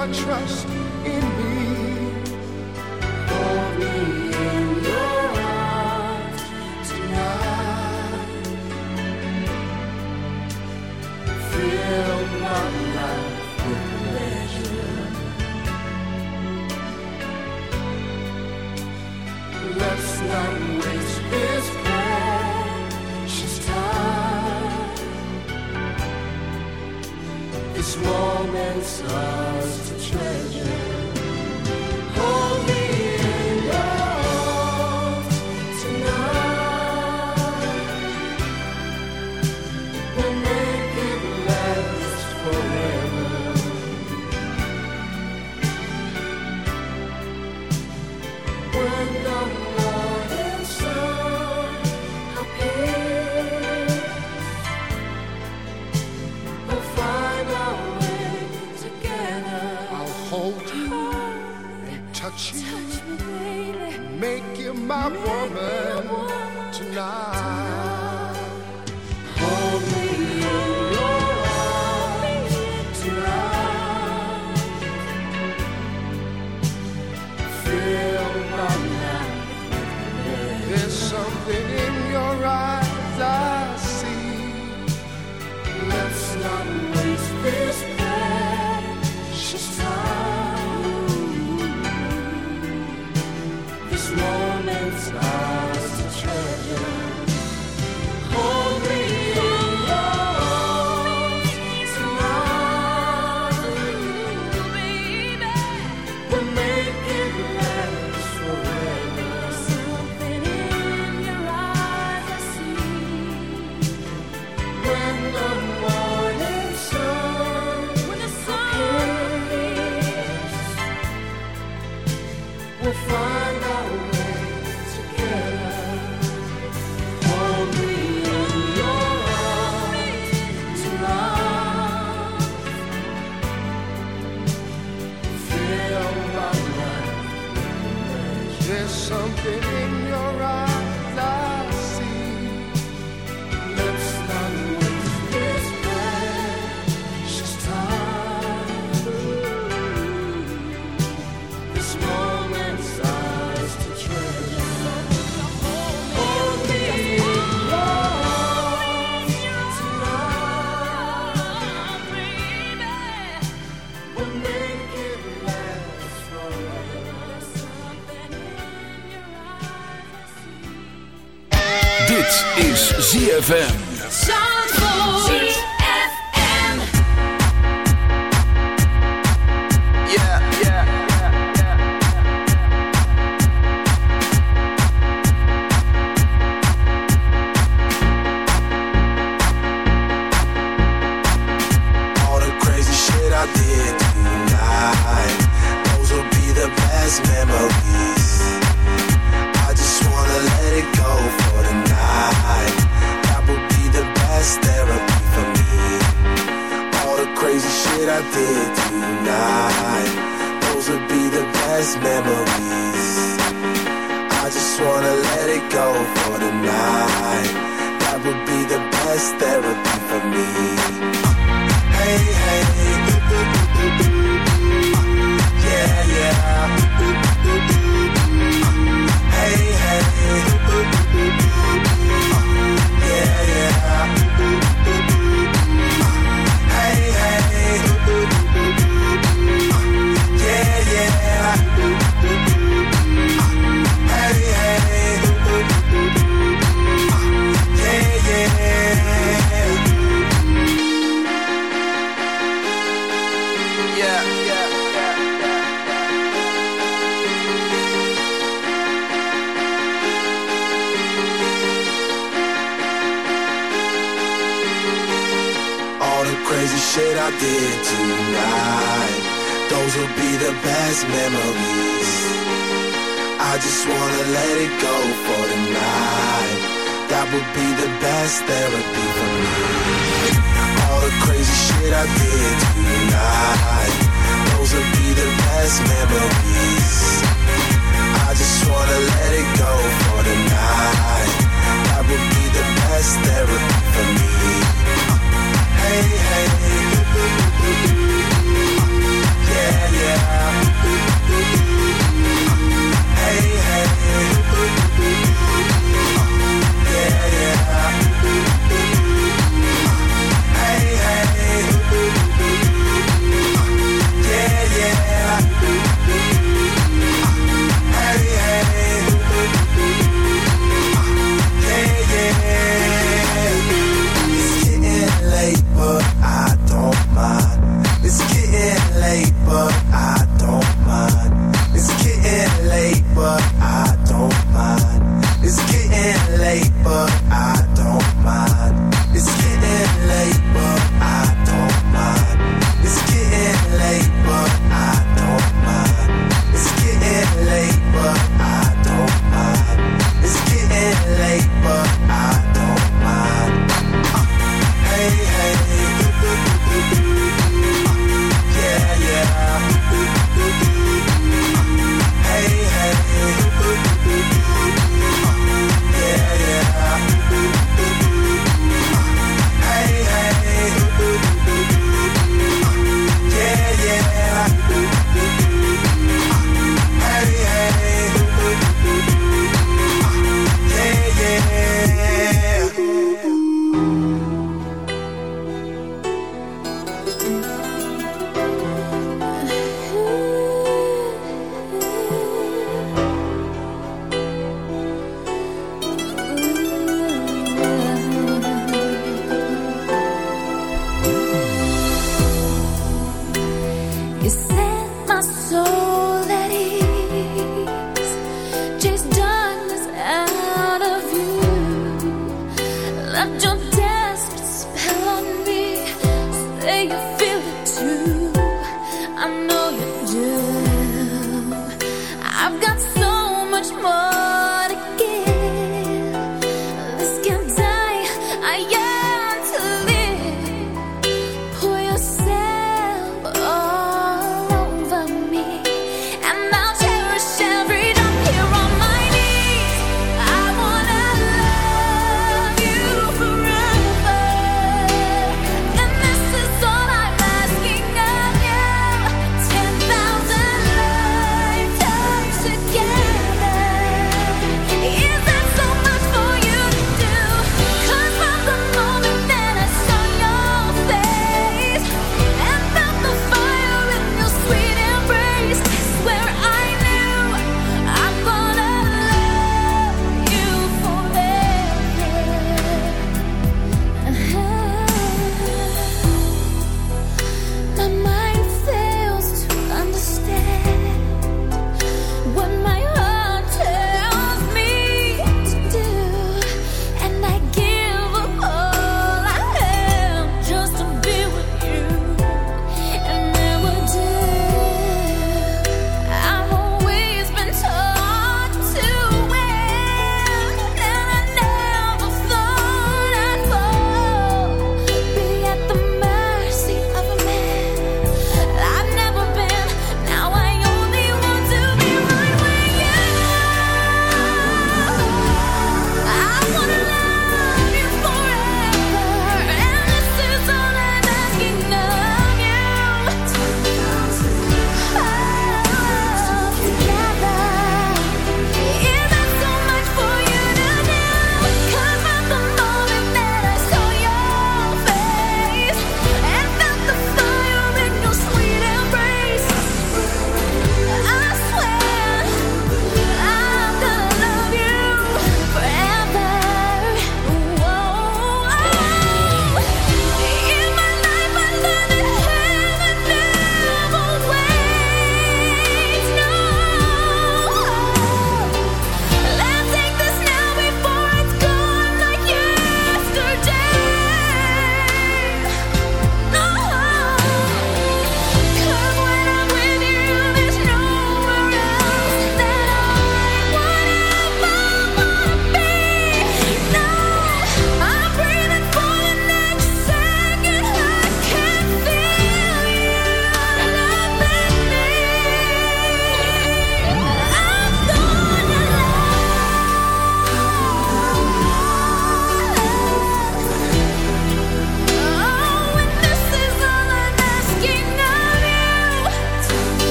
I trust. Therapy for me.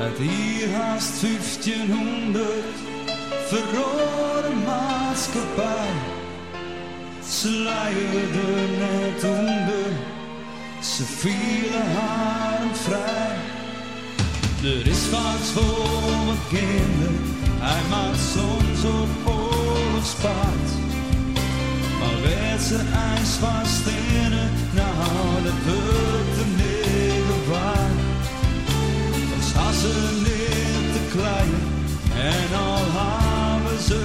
Uit hier haast 1500 verrode maatschappij. Ze leiden net onder, ze vielen haar vrij. Er is vaak voor wat kinderen, hij maakt soms op oorlogspaard. Maar werd ze ijs vast in het, nou dat wordt de negen waard ze niet te en al hebben ze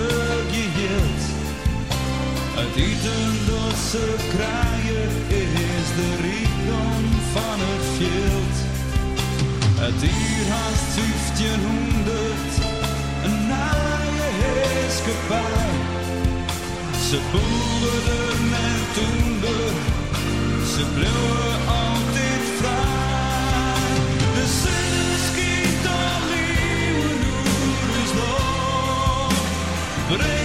geheeld. Het eten dat ze krijgen is de rijkdom van het veld. Het hier haast 1500, een naaie heerskepaar. Ze boeren met toender, ze bleven altijd vrij. De But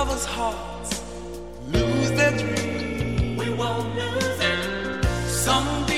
lovers' hearts lose their dreams. We won't lose it. Someday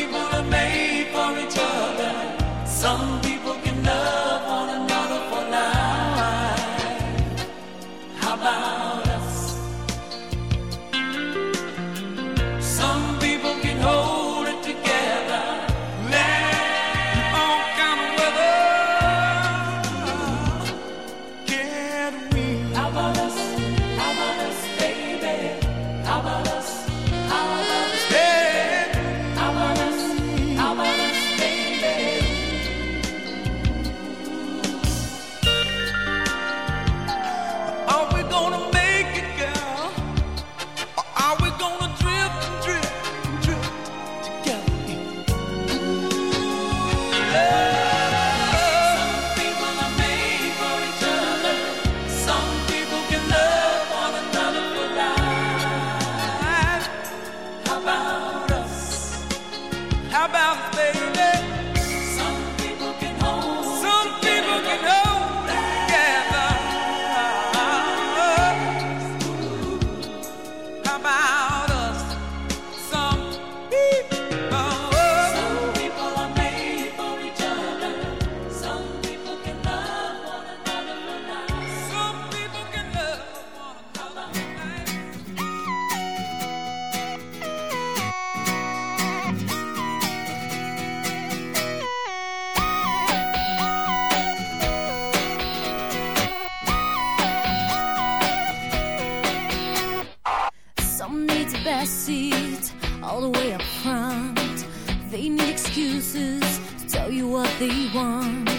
excuses to tell you what they want.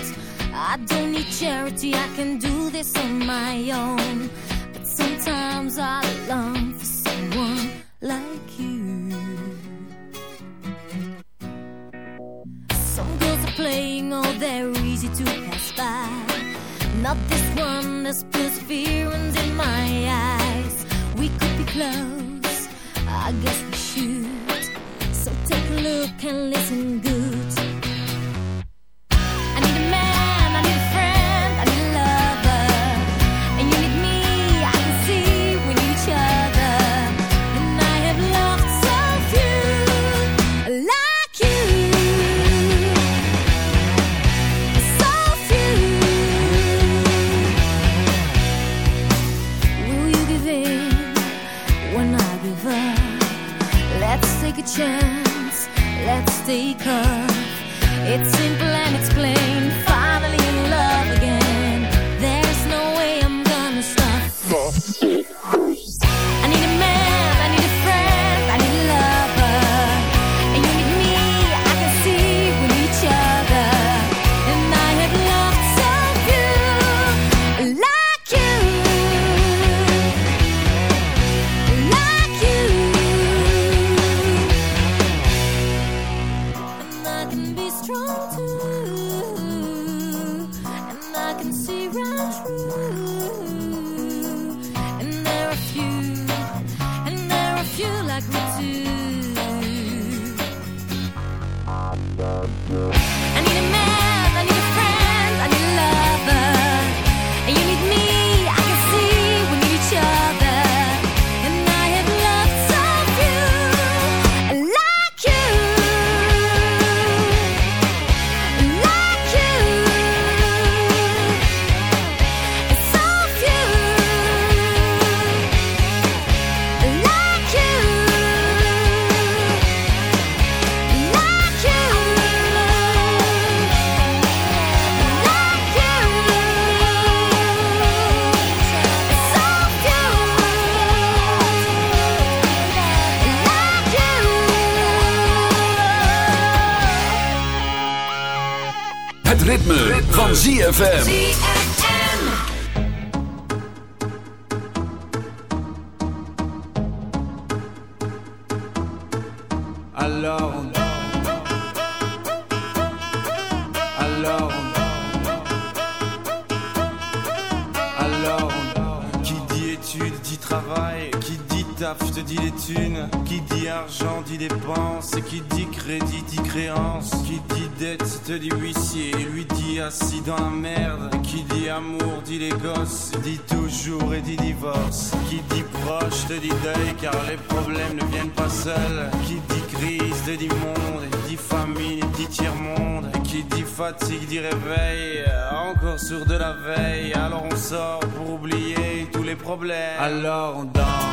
I don't need charity, I can do this on my own. But sometimes I long for someone like you. Some girls are playing, oh, they're easy to pass by. Not this one, there's perseverance in my eyes. We could be close, I guess we should look and listen good. I need a man, I need a friend, I need a lover. And you need me, I can see we need each other. And I have loved so few like you. So few. Will you give in when I give up? Let's take a chance it's simple. ZFM. Dit réveil Encore sourd de la veille. Alors on sort pour oublier tous les problèmes. Alors on danse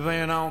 bem eu não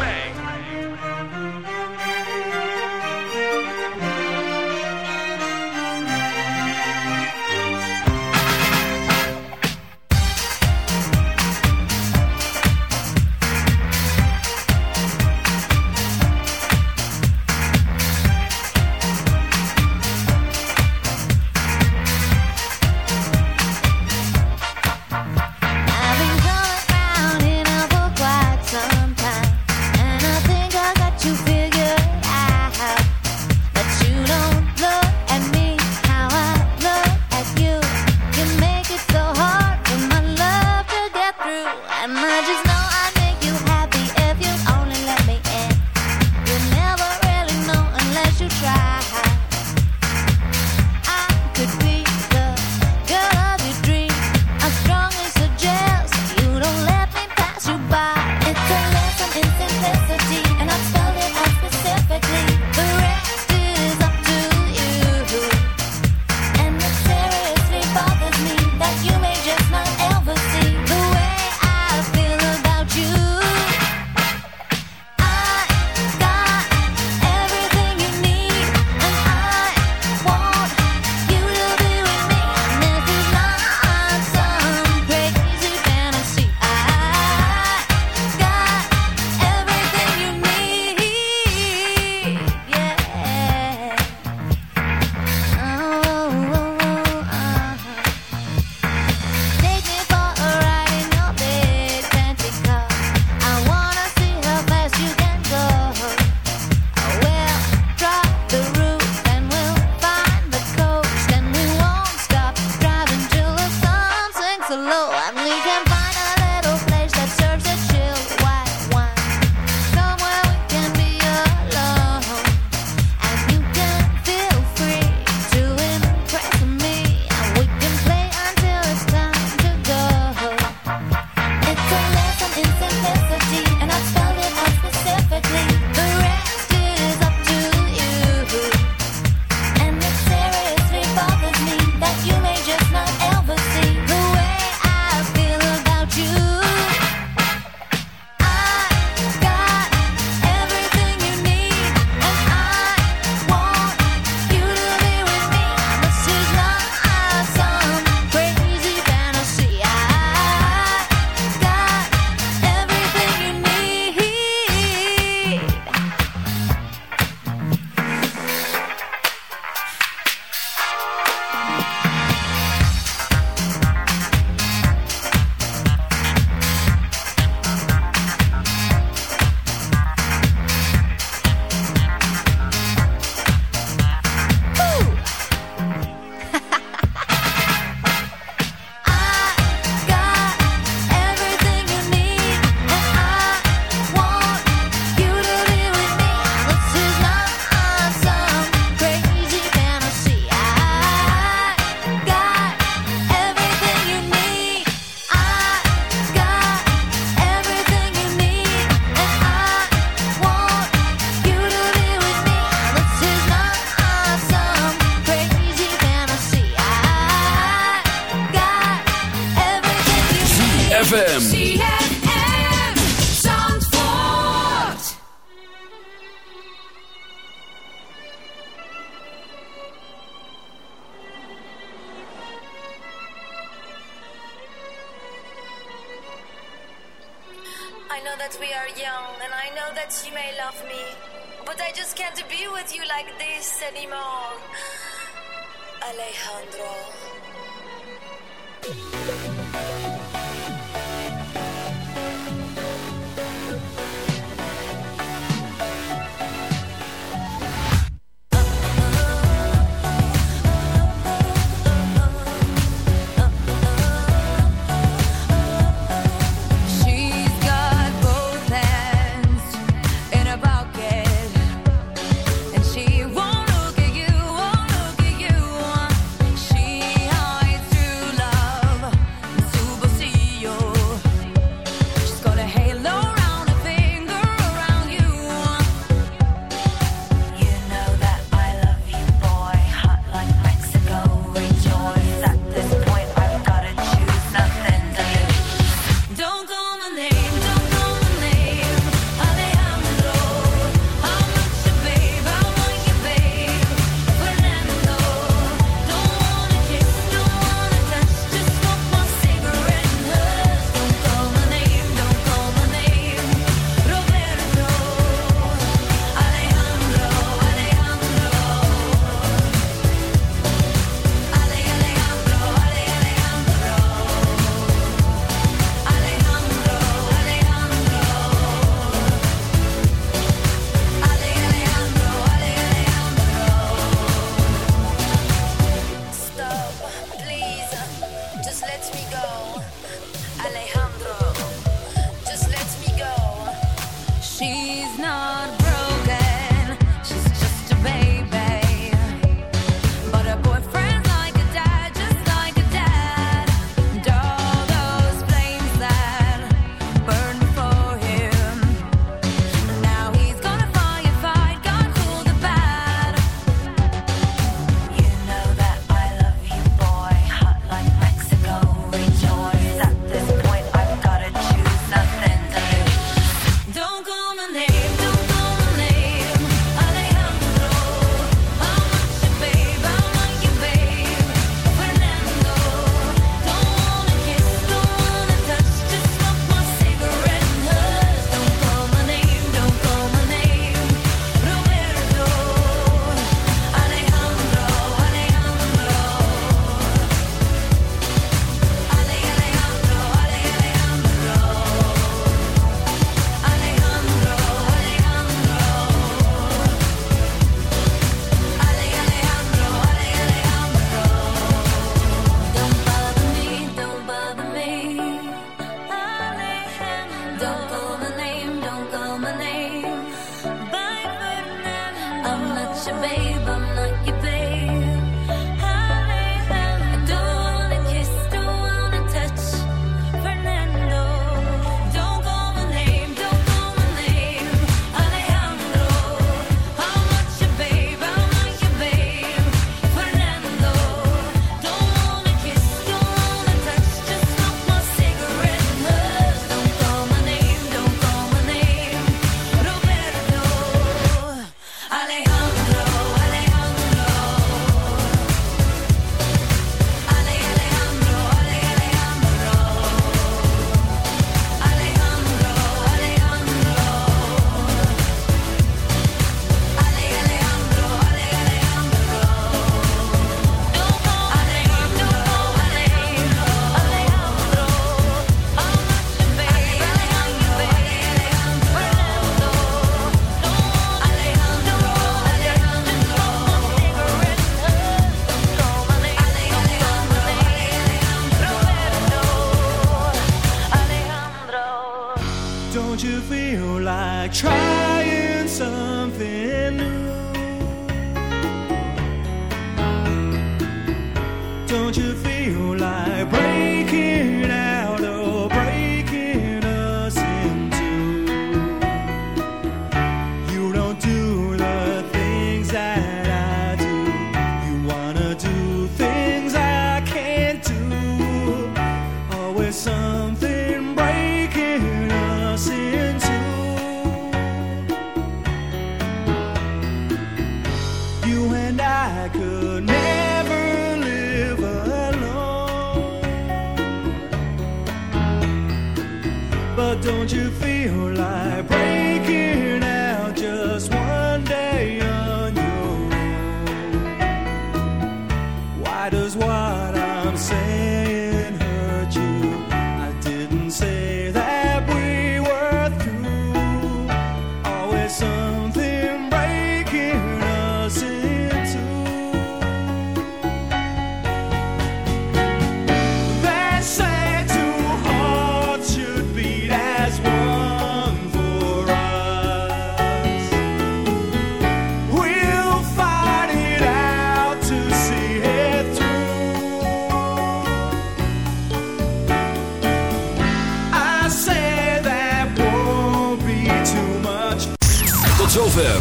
try.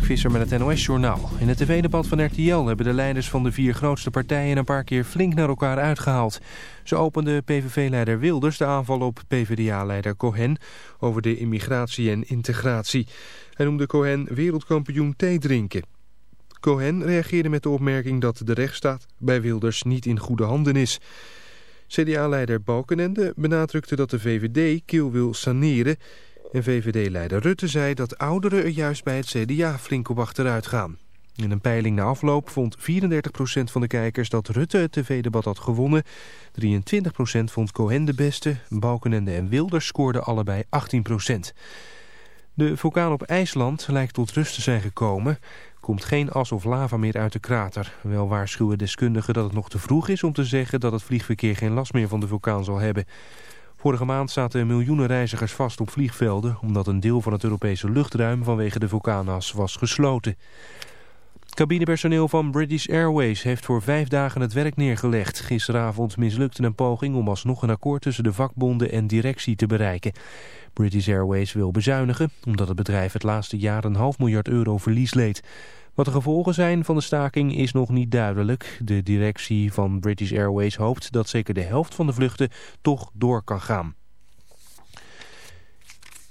Mark met het NOS-journaal. In het tv-debat van RTL hebben de leiders van de vier grootste partijen een paar keer flink naar elkaar uitgehaald. Ze opende PVV-leider Wilders de aanval op PvdA-leider Cohen over de immigratie en integratie. Hij noemde Cohen wereldkampioen thee drinken. Cohen reageerde met de opmerking dat de rechtsstaat bij Wilders niet in goede handen is. CDA-leider Balkenende benadrukte dat de VVD Kil wil saneren... en VVD-leider Rutte zei dat ouderen er juist bij het CDA flink op achteruit gaan. In een peiling na afloop vond 34% van de kijkers dat Rutte het tv-debat had gewonnen. 23% vond Cohen de beste. Balkenende en Wilders scoorden allebei 18%. De vulkaan op IJsland lijkt tot rust te zijn gekomen. Komt geen as of lava meer uit de krater. Wel waarschuwen deskundigen dat het nog te vroeg is om te zeggen dat het vliegverkeer geen last meer van de vulkaan zal hebben. Vorige maand zaten miljoenen reizigers vast op vliegvelden... omdat een deel van het Europese luchtruim vanwege de vulkaanas was gesloten. Cabinepersoneel van British Airways heeft voor vijf dagen het werk neergelegd. Gisteravond mislukte een poging om alsnog een akkoord tussen de vakbonden en directie te bereiken. British Airways wil bezuinigen omdat het bedrijf het laatste jaar een half miljard euro verlies leed. Wat de gevolgen zijn van de staking is nog niet duidelijk. De directie van British Airways hoopt dat zeker de helft van de vluchten toch door kan gaan.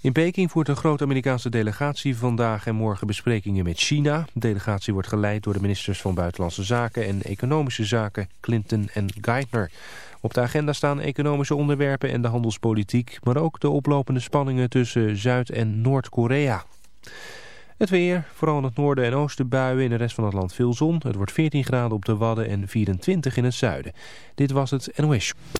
In Peking voert een grote Amerikaanse delegatie vandaag en morgen besprekingen met China. De delegatie wordt geleid door de ministers van Buitenlandse Zaken en Economische Zaken Clinton en Geithner. Op de agenda staan economische onderwerpen en de handelspolitiek, maar ook de oplopende spanningen tussen Zuid- en Noord-Korea. Het weer, vooral in het noorden en oosten buien, in de rest van het land veel zon. Het wordt 14 graden op de Wadden en 24 in het zuiden. Dit was het NOS.